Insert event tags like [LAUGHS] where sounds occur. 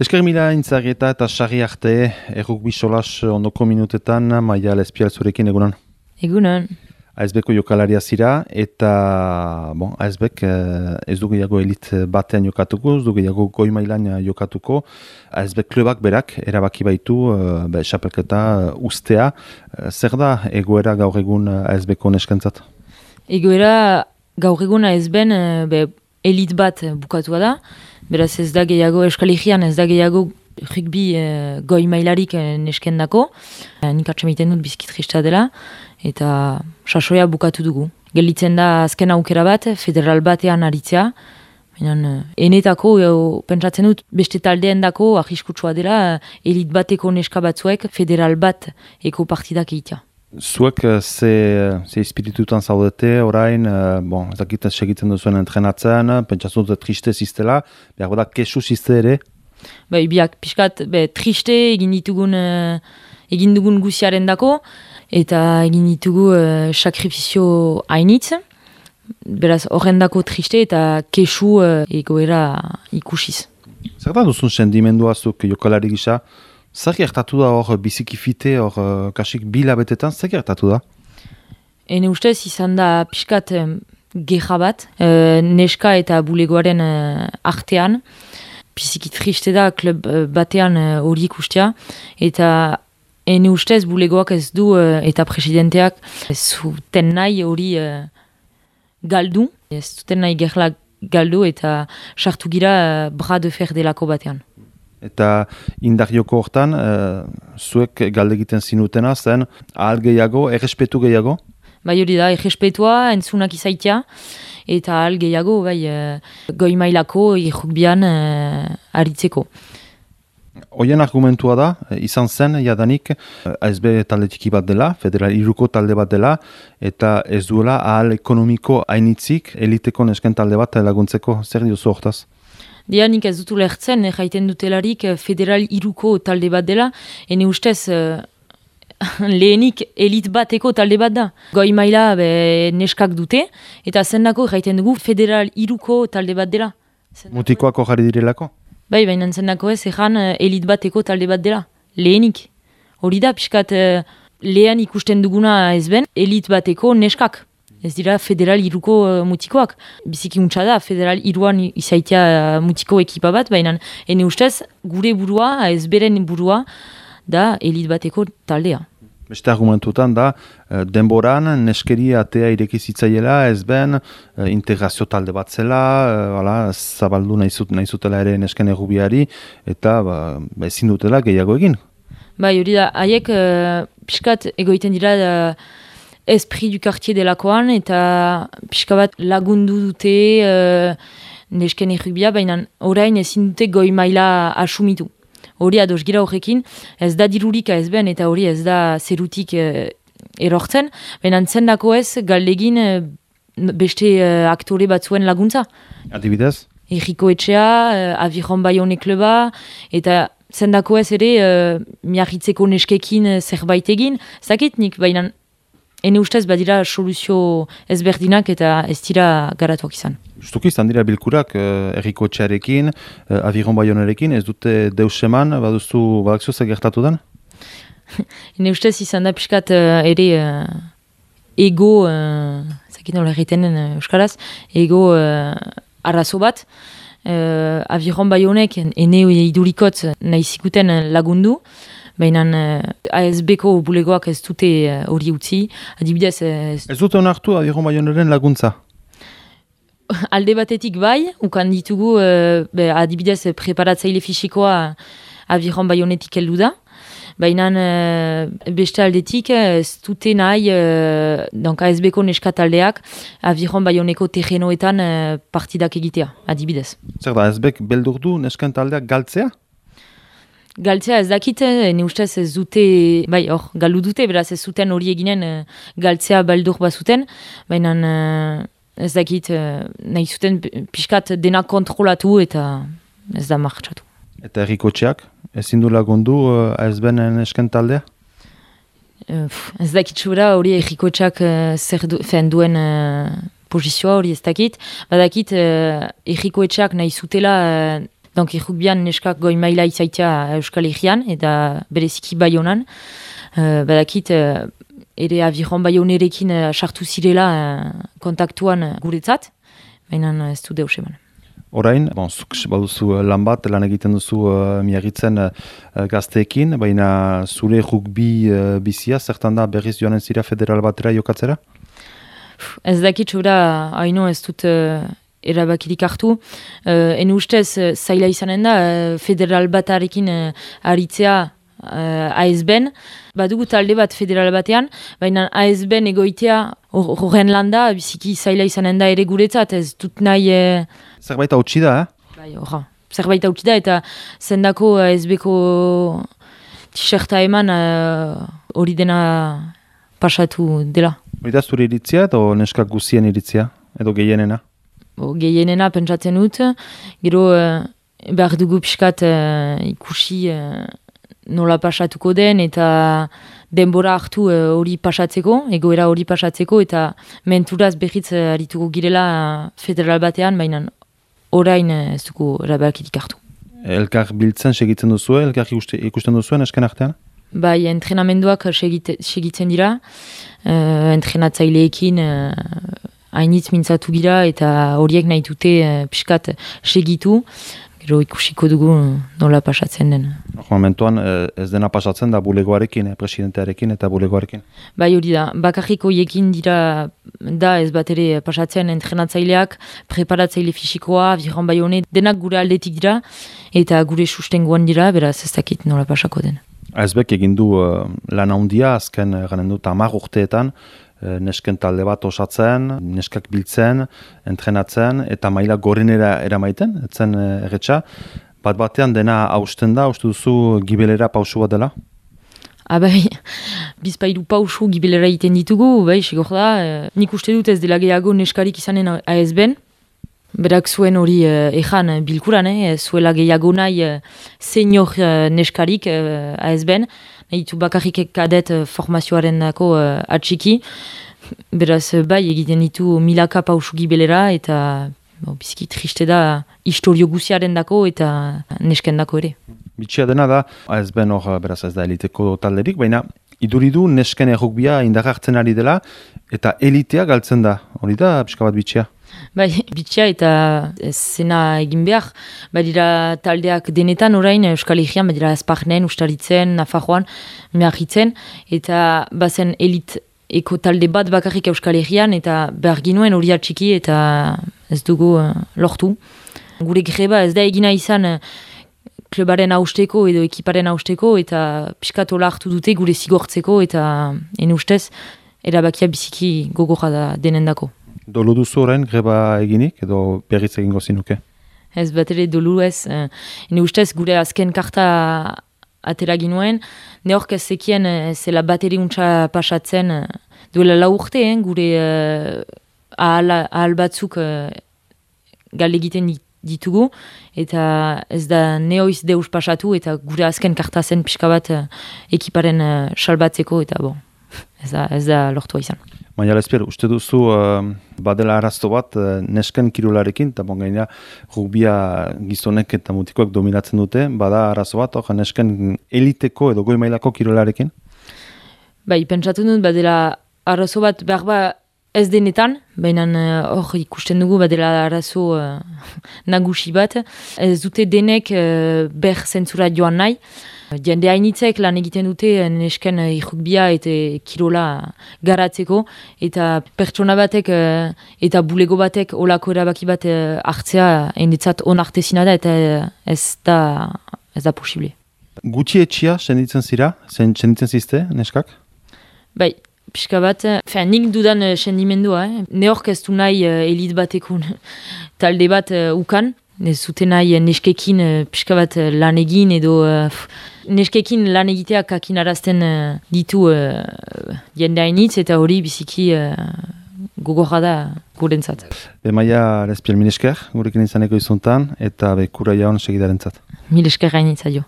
Esker mila intzageta eta sarri arte errukbi solas ondoko minutetan maia lespial zurekin egunan. Egunan. Aizbeko jokalaria zira eta bon, Aizbek eh, ez du gehiago elit batean jokatuko, ez du gehiago goi mailan jokatuko. Aizbek klubak berak erabaki baitu be, xapelketa ustea. zer da egoera gaur egun Aizbeko neskentzat? Egoera gaur egun Aizben be, elit bat bukatua da. Beraz ez da gehiago eskaligian ez da gehiago rugby uh, goi mailarik uh, neskendako. Uh, nik atxamiten dut bizkitrista dela eta sasoia bukatu dugu. Gelditzen da azken aukera bat, federal batean aritzea, Baina, enetako, pentsatzen dut, beste taldeen dako, ahiskutsua dela, elit bateko neska batzuek, federal bat eko partidak egitea. Zuek ze, ze espiritutan zaudete, orain, bon, ez segitzen duzuen entrenatzen, pentsatzen dut triste ziztela, behar da, kesu zizte ere? Bai, biak, pixkat, be, triste egin ditugun, egin dugun guziaren dako, eta egin ditugu uh, sakrifizio hainitz, beraz horrendako triste eta kesu uh, egoera ikusiz. Zer da duzun sendimendu azuk jokalari gisa? Zer gertatu da hor bizikifite, hor uh, kasik bila betetan, zer gertatu da? Ene ustez izan da pixkat um, geha bat, neska eta bulegoaren uh, artean, biziki triste da klub batean hori uh, ikustea, eta Ene ustez, bulegoak ez du eta presidenteak zuten nahi hori galdu. Ez zuten nahi gerla galdu eta sartu gira bra de fer delako batean. Eta indar joko hortan, zuek galde egiten zinutena zen, ahal gehiago, errespetu gehiago? Bai hori da, errespetua, entzunak izaitia, eta ahal gehiago, bai, uh, goi mailako, irrukbian uh, aritzeko. Oien argumentua da, e, izan zen, jadanik, e, ASB talde txiki bat dela, federal iruko talde bat dela, eta ez duela ahal ekonomiko hainitzik, eliteko nesken talde bat laguntzeko, zer diozu hortaz? Dianik ez dutu lehertzen, jaiten dutelarik federal iruko talde bat dela, ene ustez [LAUGHS] lehenik elit bateko talde bat da. Goi maila be, neskak dute, eta zendako jaiten dugu federal iruko talde bat dela. Mutikoako jarri direlako? Bai, baina zenako ez, egan uh, elit bateko talde bat dela. Lehenik. Hori da, pixkat uh, lehen ikusten duguna ez ben, elit bateko neskak. Ez dira federal iruko uh, mutikoak. Biziki untsa da, federal iruan izaitea uh, mutiko ekipa bat, baina ene ustez, gure burua, ez beren burua, da elit bateko taldea. Beste argumentutan da, eh, denboran neskeri atea irekizitzaiela ez ben eh, integrazio talde bat zela, e, zabaldu nahi, zut, nahi zutela ere nesken egubiari, eta ba, ezin dutela gehiago egin. Bai, hori da, haiek uh, pixkat egoiten dira da, esprit du quartier delakoan, eta pixka bat lagundu dute uh, nesken egubia, baina orain ezin dute goi maila asumitu hori ados gira horrekin, ez da dirurika ez ben, eta hori ez da zerutik uh, erortzen, baina zendako ez galdegin uh, beste uh, aktore batzuen laguntza. Adibidez? Eriko etxea, uh, aviron baione kluba, eta zendako ez ere uh, miarritzeko neskekin zerbait egin, zaketnik, baina ene ustez badira soluzio ezberdinak eta ez dira garatuak izan. Justuki izan dira bilkurak uh, erriko txarekin, uh, aviron baionerekin, ez dute deus eman, baduzu badakzio ze gertatu den? [LAUGHS] Ene ustez izan da pixkat uh, ere uh, ego, uh, zakit nola erritenen uh, euskaraz, ego uh, arrazo bat, uh, aviron baionek ene idurikot nahi zikuten lagundu, Baina ASB-ko bulegoak ez dute hori uh, utzi. Adibidez... Ez, ez dute onartu aviron baioneren laguntza? [LAUGHS] alde batetik bai, ukan ditugu uh, adibidez preparatzaile fisikoa aviron baionetik heldu da. Baina uh, beste aldetik ez dute nahi uh, donc ASB-ko neskataldeak aviron baioneko terrenoetan uh, partidak egitea, adibidez. Zer da, ASB-ek beldur du neskantaldeak galtzea? Galtzea ez dakit, ne ustez ez dute, bai hor, galu dute, beraz ez zuten hori eginen galtzea baldur bazuten, baina ez dakit, uh, nahi zuten pixkat dena kontrolatu eta ez da martxatu. Eta erriko txeak, ez zindu lagundu uh, ez benen esken taldea? Uh, ez dakit zura hori erriko txeak uh, zer du, duen uh, pozizioa hori ez dakit. Badakit uh, erriko etxeak nahi zutela uh, Donk irrukbian neskak goi maila izaitia Euskal Herrian, eta bereziki bai honan. Uh, badakit, uh, ere aviron bai honerekin uh, sartu zirela uh, kontaktuan guretzat, baina ez du deus eman. Orain, bon, zuk baduzu lan bat, lan egiten duzu uh, miagitzen uh, gazteekin, baina zure rugbi uh, bizia, zertan da berriz joanen zira federal batera jokatzera? Ez dakit zura, haino ez dut uh, erabakirik hartu. Uh, en ustez, uh, zaila izanen da, federal batarekin uh, aritzea uh, ASB-en. Badugu talde bat federal batean, baina ASB-en egoitea horren landa, biziki zaila izanen da ere guretzat, ez dut nahi... Zerbait hau da, eh? Bai, horra. Zerbait hau da, eta zendako SB-ko t-shirta eman hori uh, dena pasatu dela. Hori da zure iritzia edo neskak guzien iritzia, edo gehienena? O, gehienena pentsatzen dut, gero uh, behar dugu pixkat uh, ikusi uh, nola pasatuko den, eta denbora hartu hori pasatzeko, egoera hori pasatzeko, eta menturaz behitz uh, arituko girela federal batean, baina orain ez dugu rabakirik hartu. Elkar biltzen segitzen duzu, elkar ikusten duzu esken artean? Bai, entrenamenduak segitzen dira, uh, entrenatzaileekin uh, hainitz mintzatu gira eta horiek nahi dute uh, piskat segitu. Gero ikusiko dugu nola pasatzen den. Momentuan ez dena pasatzen da bulegoarekin, presidentearekin eta bulegoarekin? Bai hori da, bakarriko jekin dira da ez bat ere pasatzen entrenatzaileak, preparatzaile fisikoa, viran bai honet, denak gure aldetik dira eta gure sustengoan dira, beraz ez dakit nola pasako den. Ezbek egin du uh, lan handia azken garen dut amar urteetan, Eh, nesken talde bat osatzen, neskak biltzen, entrenatzen, eta maila gorenera eramaiten, etzen eh, erretxa. Bat batean dena hausten da, uste duzu gibelera pausu bat dela? Abai, bizpailu pausu gibelera iten ditugu, bai, sigor da. Eh, nik uste dut ez dela gehiago neskarik izanen ASB-en. Berak zuen hori uh, ezan bilkuran, eh? zuela gehiago nahi uh, senior uh, neskarik uh, ASB-en egitu bakarrik kadet uh, formazioaren dako uh, atxiki. Beraz, uh, bai, egiten ditu milaka pausugi belera eta bo, biziki triste da historio guziaren dako eta nesken dako ere. Bitsia dena da, ez ben hor, beraz ez da eliteko talderik, baina iduridu nesken errukbia indakartzen ari dela eta elitea galtzen da. Hori da, pixka bat bitxia? Bai, [LAUGHS] bitxia eta zena egin behar. Badira taldeak denetan orain Euskal Herrian, badira Azparnen, Ustaritzen, Nafarroan, Meahitzen, eta bazen elit eko talde bat bakarrik Euskal Herrian, eta behar ginuen hori atxiki eta ez dugu uh, lortu. Gure greba ez da egina izan uh, klubaren hausteko edo ekiparen hausteko, eta piskatola hartu dute gure zigortzeko, eta en ustez, erabakia biziki gogorra da denendako. Dolu duzu orain greba eginik edo berriz egingo zinuke? Ez bat ere dolu ez. Uh, ustez gure azken karta atera ginuen. Ne hork ez zekien uh, zela bateri untsa pasatzen uh, duela lau urte, gure uh, ahal, ahal batzuk uh, gal egiten ditugu. Eta ez da neoiz deus pasatu eta gure azken karta zen pixka bat uh, ekiparen uh, salbatzeko eta bon, ez da, ez da lortua izan. Baina lezpier, uste duzu uh, badela arazto bat uh, nesken kirularekin, eta bon gaina rugbia gizonek eta mutikoak dominatzen dute, bada arazo bat, hor nesken eliteko edo goi mailako kirularekin? Bai, pentsatu dut badela arazo bat behar ba ez denetan, baina hor uh, ikusten dugu badela arazo uh, [LAUGHS] nagusi bat, ez dute denek uh, ber zentzura joan nahi, Jende hainitzek lan egiten dute eh, nesken eh, irrukbia eta kirola garatzeko eta pertsona batek eh, eta bulego batek olako erabaki bat hartzea enditzat onartezina da eta ez da, ez da posible. Gutxi etxia senditzen zira, senditzen zizte neskak? Bai, pixka bat, fean, nik dudan sendimendua, eh? ne ez du nahi elit batekun [LAUGHS] talde bat ukan, ez zuten nahi neskekin pixka bat lan egin edo neskekin lan egiteak kakin uh, ditu uh, jende hainitz eta hori biziki uh, gogorra da gurentzat. Be maia lespiel minesker, gurekin izaneko izuntan, eta be kura jaun segidaren zat. Minesker hainitza jo.